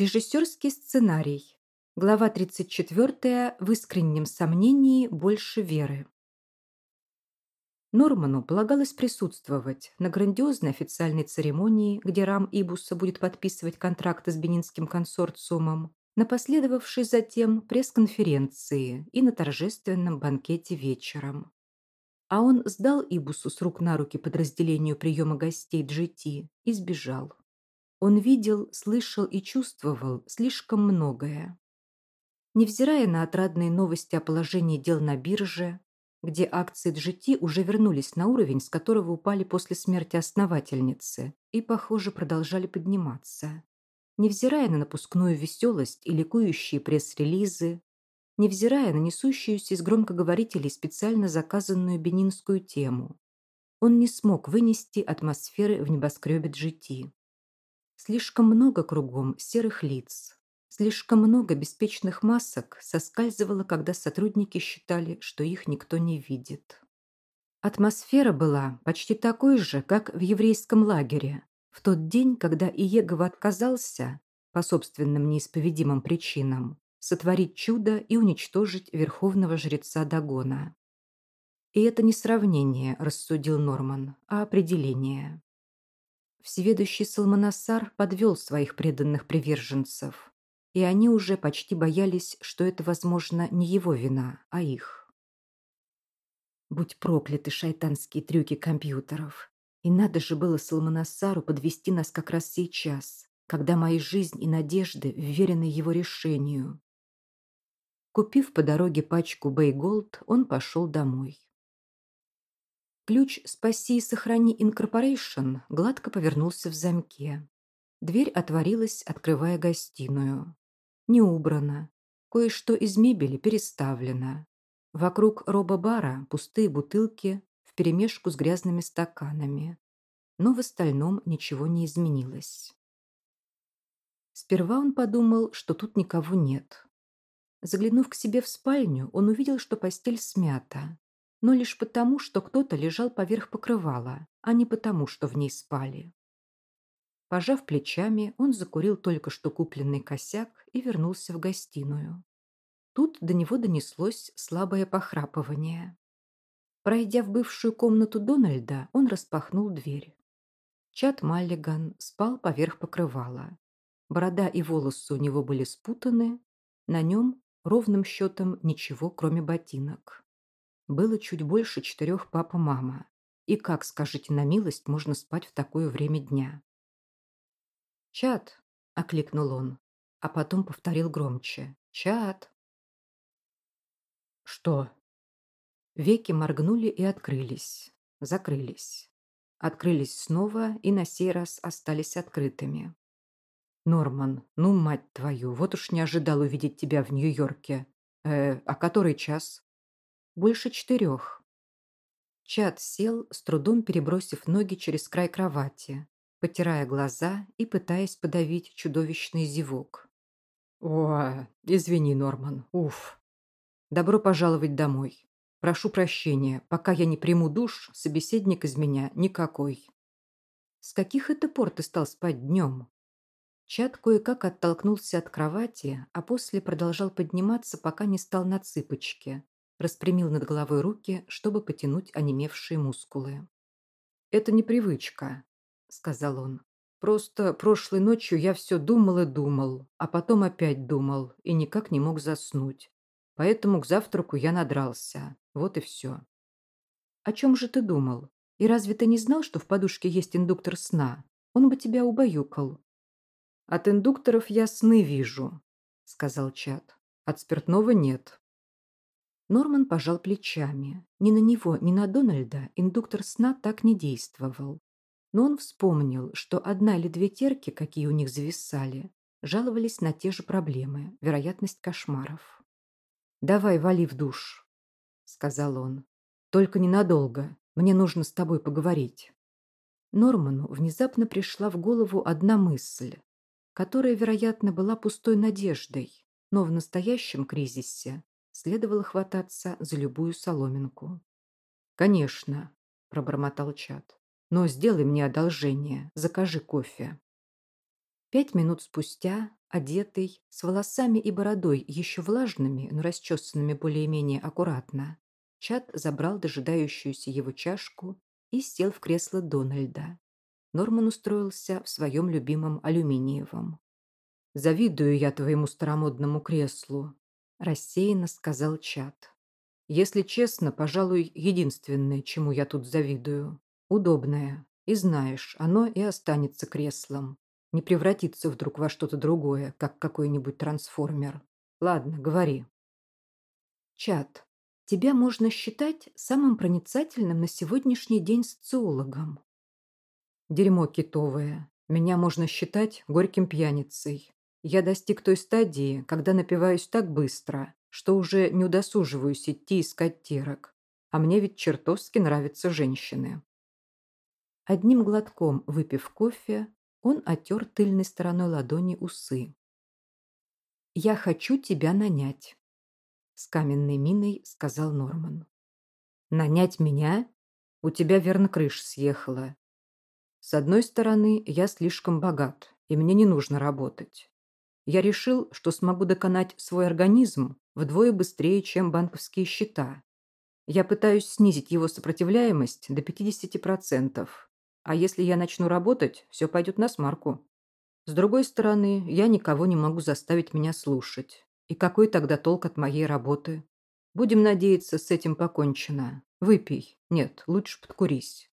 Режиссерский сценарий. Глава 34. В искреннем сомнении больше веры. Норману полагалось присутствовать на грандиозной официальной церемонии, где Рам Ибуса будет подписывать контракты с Бенинским консорциумом, на последовавшей затем пресс-конференции и на торжественном банкете вечером. А он сдал Ибусу с рук на руки подразделению приема гостей GT и сбежал. Он видел, слышал и чувствовал слишком многое. Невзирая на отрадные новости о положении дел на бирже, где акции GT уже вернулись на уровень, с которого упали после смерти основательницы, и, похоже, продолжали подниматься. Невзирая на напускную веселость и ликующие пресс-релизы, невзирая на несущуюся из громкоговорителей специально заказанную бенинскую тему, он не смог вынести атмосферы в небоскребе GT. Слишком много кругом серых лиц. Слишком много беспечных масок соскальзывало, когда сотрудники считали, что их никто не видит. Атмосфера была почти такой же, как в еврейском лагере, в тот день, когда Иегова отказался, по собственным неисповедимым причинам, сотворить чудо и уничтожить верховного жреца Дагона. И это не сравнение, рассудил Норман, а определение. Всеведущий Салманасар подвел своих преданных приверженцев, и они уже почти боялись, что это, возможно, не его вина, а их. Будь прокляты шайтанские трюки компьютеров. И надо же было Салманасару подвести нас как раз сейчас, когда мои жизнь и надежды вверены его решению. Купив по дороге пачку Бейголд, он пошел домой. Ключ «Спаси и сохрани Incorporation» гладко повернулся в замке. Дверь отворилась, открывая гостиную. Не убрано. Кое-что из мебели переставлено. Вокруг робо-бара пустые бутылки вперемешку с грязными стаканами. Но в остальном ничего не изменилось. Сперва он подумал, что тут никого нет. Заглянув к себе в спальню, он увидел, что постель смята но лишь потому, что кто-то лежал поверх покрывала, а не потому, что в ней спали. Пожав плечами, он закурил только что купленный косяк и вернулся в гостиную. Тут до него донеслось слабое похрапывание. Пройдя в бывшую комнату Дональда, он распахнул дверь. Чат Маллиган спал поверх покрывала. Борода и волосы у него были спутаны, на нем ровным счетом ничего, кроме ботинок. Было чуть больше четырех папа-мама. И как, скажите на милость, можно спать в такое время дня? «Чат!» – окликнул он, а потом повторил громче. «Чат!» «Что?» Веки моргнули и открылись. Закрылись. Открылись снова и на сей раз остались открытыми. «Норман, ну, мать твою, вот уж не ожидал увидеть тебя в Нью-Йорке. Э, а который час?» Больше четырех. Чат сел, с трудом перебросив ноги через край кровати, потирая глаза и пытаясь подавить чудовищный зевок. «О, извини, Норман, уф. Добро пожаловать домой. Прошу прощения, пока я не приму душ, собеседник из меня никакой». «С каких это пор ты стал спать днем?» Чат кое-как оттолкнулся от кровати, а после продолжал подниматься, пока не стал на цыпочки, распрямил над головой руки, чтобы потянуть онемевшие мускулы. «Это не привычка», — сказал он. «Просто прошлой ночью я все думал и думал, а потом опять думал и никак не мог заснуть. Поэтому к завтраку я надрался. Вот и все». «О чем же ты думал? И разве ты не знал, что в подушке есть индуктор сна? Он бы тебя убаюкал». «От индукторов я сны вижу», — сказал Чат. «От спиртного нет». Норман пожал плечами. Ни на него, ни на Дональда индуктор сна так не действовал. Но он вспомнил, что одна или две терки, какие у них зависали, жаловались на те же проблемы, вероятность кошмаров. «Давай, вали в душ», — сказал он. «Только ненадолго. Мне нужно с тобой поговорить». Норману внезапно пришла в голову одна мысль, которая, вероятно, была пустой надеждой, но в настоящем кризисе следовало хвататься за любую соломинку. «Конечно», – пробормотал Чат. «Но сделай мне одолжение, закажи кофе». Пять минут спустя, одетый, с волосами и бородой еще влажными, но расчесанными более-менее аккуратно, Чат забрал дожидающуюся его чашку и сел в кресло Дональда. Норман устроился в своем любимом алюминиевом. «Завидую я твоему старомодному креслу», – рассеянно сказал Чат. «Если честно, пожалуй, единственное, чему я тут завидую. Удобное. И знаешь, оно и останется креслом. Не превратится вдруг во что-то другое, как какой-нибудь трансформер. Ладно, говори». Чат, тебя можно считать самым проницательным на сегодняшний день социологом. Дерьмо китовое. Меня можно считать горьким пьяницей. Я достиг той стадии, когда напиваюсь так быстро, что уже не удосуживаюсь идти искать терок. А мне ведь чертовски нравятся женщины. Одним глотком выпив кофе, он отер тыльной стороной ладони усы. «Я хочу тебя нанять», с каменной миной сказал Норман. «Нанять меня? У тебя верно крыша съехала. С одной стороны, я слишком богат, и мне не нужно работать. Я решил, что смогу доконать свой организм вдвое быстрее, чем банковские счета. Я пытаюсь снизить его сопротивляемость до 50%. А если я начну работать, все пойдет на смарку. С другой стороны, я никого не могу заставить меня слушать. И какой тогда толк от моей работы? Будем надеяться, с этим покончено. Выпей. Нет, лучше подкурись.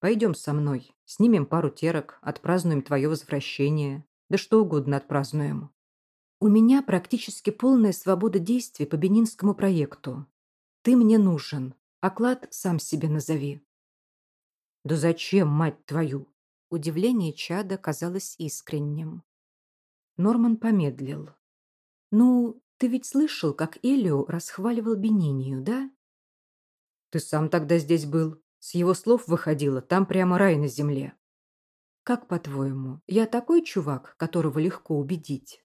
Пойдем со мной. Снимем пару терок, отпразднуем твое возвращение. Да что угодно отпразднуем. У меня практически полная свобода действий по Бенинскому проекту. Ты мне нужен. Оклад сам себе назови. Да зачем, мать твою? Удивление Чада казалось искренним. Норман помедлил. «Ну, ты ведь слышал, как Элио расхваливал Бенинию, да?» «Ты сам тогда здесь был. С его слов выходило, там прямо рай на земле». «Как по-твоему, я такой чувак, которого легко убедить?»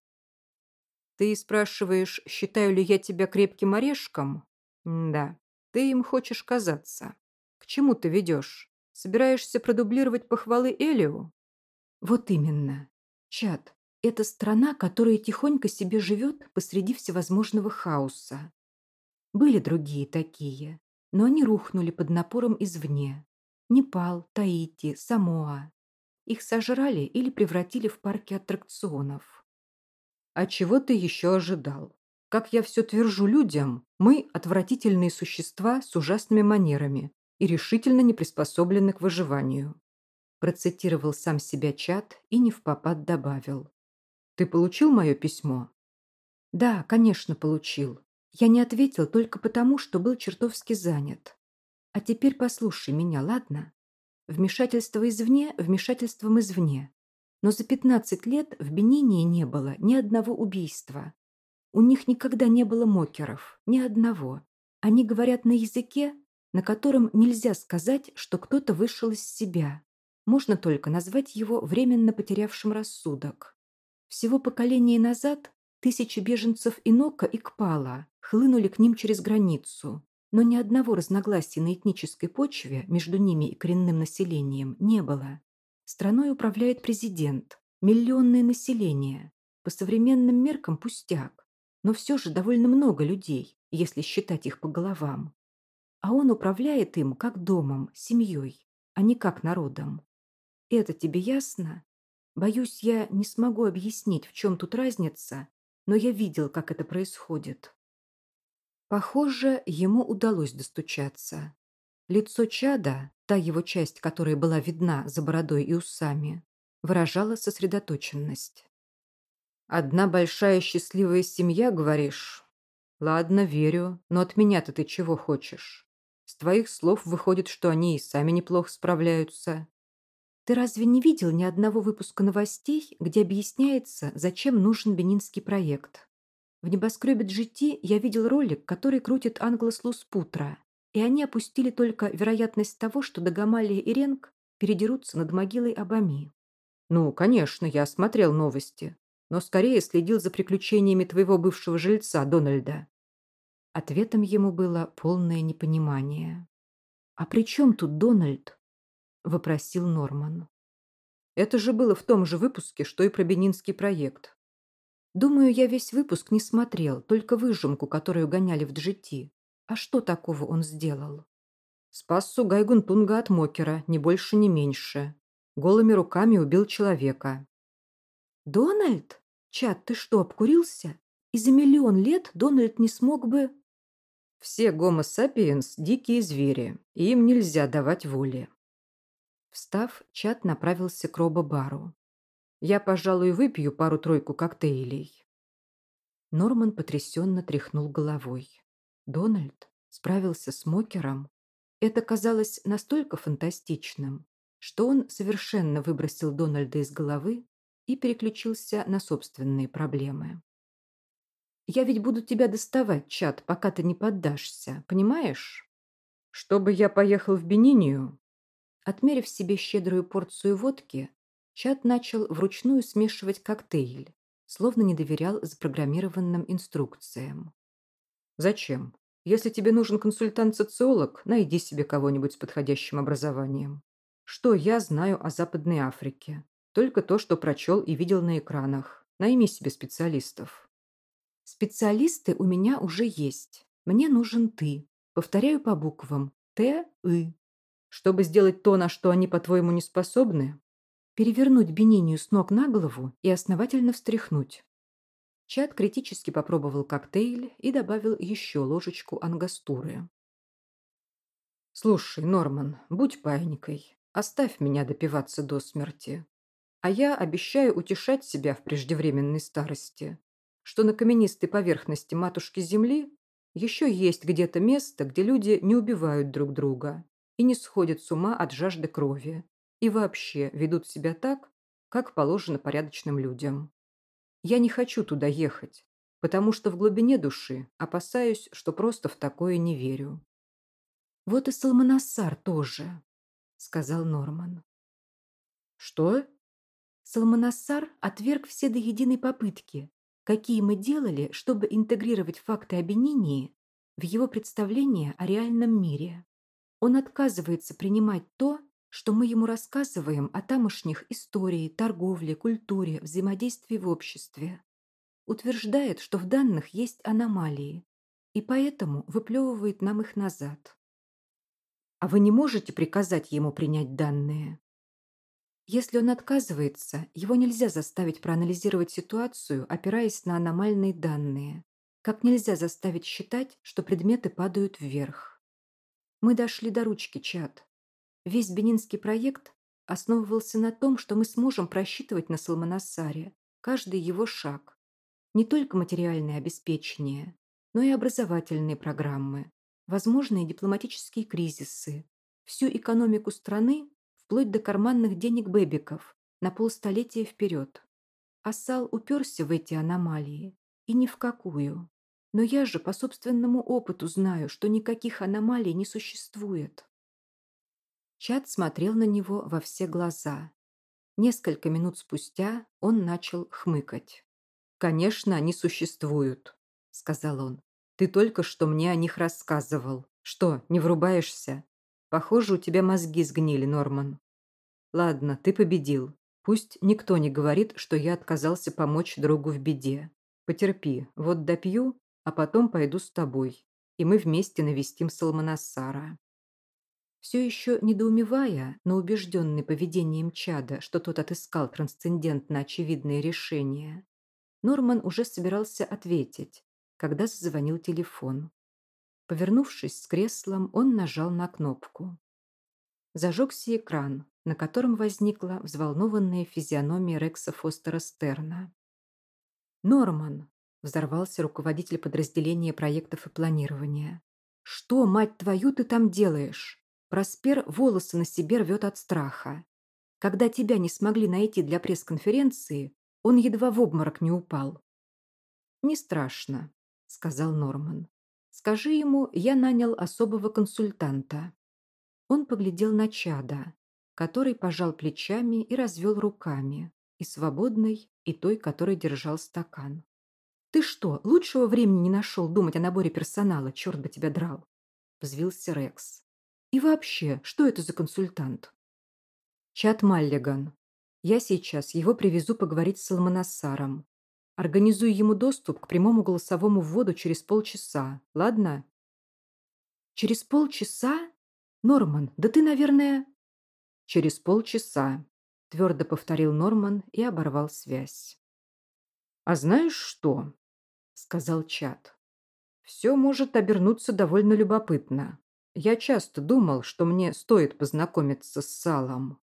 «Ты спрашиваешь, считаю ли я тебя крепким орешком?» «Да, ты им хочешь казаться. К чему ты ведешь? Собираешься продублировать похвалы Элио?» «Вот именно. Чат, это страна, которая тихонько себе живет посреди всевозможного хаоса. Были другие такие, но они рухнули под напором извне. Непал, Таити, Самоа. Их сожрали или превратили в парки аттракционов. А чего ты еще ожидал? Как я все твержу людям, мы отвратительные существа с ужасными манерами и решительно не приспособлены к выживанию. Процитировал сам себя чат и не в попад добавил. Ты получил мое письмо? Да, конечно, получил. Я не ответил только потому, что был чертовски занят. А теперь послушай меня, ладно? Вмешательство извне вмешательством извне. Но за 15 лет в Бенине не было ни одного убийства. У них никогда не было мокеров, ни одного. Они говорят на языке, на котором нельзя сказать, что кто-то вышел из себя. Можно только назвать его временно потерявшим рассудок. Всего поколение назад тысячи беженцев Инока и Кпала хлынули к ним через границу, но ни одного разногласия на этнической почве между ними и коренным населением не было. Страной управляет президент, миллионное население. По современным меркам пустяк, но все же довольно много людей, если считать их по головам. А он управляет им как домом, семьей, а не как народом. Это тебе ясно? Боюсь, я не смогу объяснить, в чем тут разница, но я видел, как это происходит. Похоже, ему удалось достучаться. Лицо Чада, та его часть, которая была видна за бородой и усами, выражало сосредоточенность. «Одна большая счастливая семья, говоришь? Ладно, верю, но от меня-то ты чего хочешь? С твоих слов выходит, что они и сами неплохо справляются. Ты разве не видел ни одного выпуска новостей, где объясняется, зачем нужен бенинский проект? В небоскребе GT я видел ролик, который крутит Англос Луспутра, и они опустили только вероятность того, что Дагомалия и Ренг передерутся над могилой Абами. Ну, конечно, я смотрел новости, но скорее следил за приключениями твоего бывшего жильца Дональда. Ответом ему было полное непонимание. «А при чем тут Дональд?» – вопросил Норман. Это же было в том же выпуске, что и про Бенинский проект. Думаю, я весь выпуск не смотрел, только выжимку, которую гоняли в GT. А что такого он сделал? Спас Сугай Гунтунга от Мокера, ни больше, ни меньше. Голыми руками убил человека. «Дональд? Чат, ты что, обкурился? И за миллион лет Дональд не смог бы...» «Все гомо дикие звери, и им нельзя давать воли». Встав, Чат направился к робо-бару. «Я, пожалуй, выпью пару-тройку коктейлей». Норман потрясенно тряхнул головой. Дональд справился с Мокером. Это казалось настолько фантастичным, что он совершенно выбросил Дональда из головы и переключился на собственные проблемы. «Я ведь буду тебя доставать, чат, пока ты не поддашься, понимаешь?» «Чтобы я поехал в Бенинию?» Отмерив себе щедрую порцию водки, чат начал вручную смешивать коктейль, словно не доверял запрограммированным инструкциям. «Зачем? Если тебе нужен консультант-социолог, найди себе кого-нибудь с подходящим образованием. Что я знаю о Западной Африке? Только то, что прочел и видел на экранах. Найми себе специалистов. Специалисты у меня уже есть. Мне нужен ты. Повторяю по буквам. Т-И. Чтобы сделать то, на что они, по-твоему, не способны? Перевернуть Бенинию с ног на голову и основательно встряхнуть. Чат критически попробовал коктейль и добавил еще ложечку ангастуры. «Слушай, Норман, будь паникой. Оставь меня допиваться до смерти. А я обещаю утешать себя в преждевременной старости, что на каменистой поверхности матушки Земли еще есть где-то место, где люди не убивают друг друга и не сходят с ума от жажды крови и вообще ведут себя так, как положено порядочным людям. Я не хочу туда ехать, потому что в глубине души опасаюсь, что просто в такое не верю. «Вот и Салманассар тоже», — сказал Норман. «Что?» Салманассар отверг все до единой попытки, какие мы делали, чтобы интегрировать факты обвинений в его представление о реальном мире. Он отказывается принимать то, что мы ему рассказываем о тамошних истории, торговле, культуре, взаимодействии в обществе. Утверждает, что в данных есть аномалии, и поэтому выплевывает нам их назад. А вы не можете приказать ему принять данные? Если он отказывается, его нельзя заставить проанализировать ситуацию, опираясь на аномальные данные. Как нельзя заставить считать, что предметы падают вверх. Мы дошли до ручки, чат. Весь бенинский проект основывался на том, что мы сможем просчитывать на Салманасаре каждый его шаг. Не только материальное обеспечение, но и образовательные программы, возможные дипломатические кризисы, всю экономику страны вплоть до карманных денег бэбиков на полстолетия вперед. Асал уперся в эти аномалии, и ни в какую. Но я же по собственному опыту знаю, что никаких аномалий не существует. Чат смотрел на него во все глаза. Несколько минут спустя он начал хмыкать. «Конечно, они существуют», — сказал он. «Ты только что мне о них рассказывал. Что, не врубаешься? Похоже, у тебя мозги сгнили, Норман. Ладно, ты победил. Пусть никто не говорит, что я отказался помочь другу в беде. Потерпи, вот допью, а потом пойду с тобой, и мы вместе навестим Салманассара. Все еще недоумевая, но убежденный поведением чада, что тот отыскал трансцендентно очевидные решения, Норман уже собирался ответить, когда зазвонил телефон. Повернувшись с креслом, он нажал на кнопку. Зажегся экран, на котором возникла взволнованная физиономия Рекса Фостера Стерна. «Норман!» – взорвался руководитель подразделения проектов и планирования. «Что, мать твою, ты там делаешь?» Проспер волосы на себе рвет от страха. Когда тебя не смогли найти для пресс-конференции, он едва в обморок не упал. «Не страшно», — сказал Норман. «Скажи ему, я нанял особого консультанта». Он поглядел на чада, который пожал плечами и развел руками, и свободной, и той, который держал стакан. «Ты что, лучшего времени не нашел думать о наборе персонала, черт бы тебя драл?» – взвился Рекс. И вообще, что это за консультант? Чат Маллиган. Я сейчас его привезу поговорить с Салманасаром. Организую ему доступ к прямому голосовому вводу через полчаса. Ладно? Через полчаса? Норман, да ты, наверное... Через полчаса, твердо повторил Норман и оборвал связь. А знаешь что? Сказал Чат. Все может обернуться довольно любопытно. Я часто думал, что мне стоит познакомиться с Салом.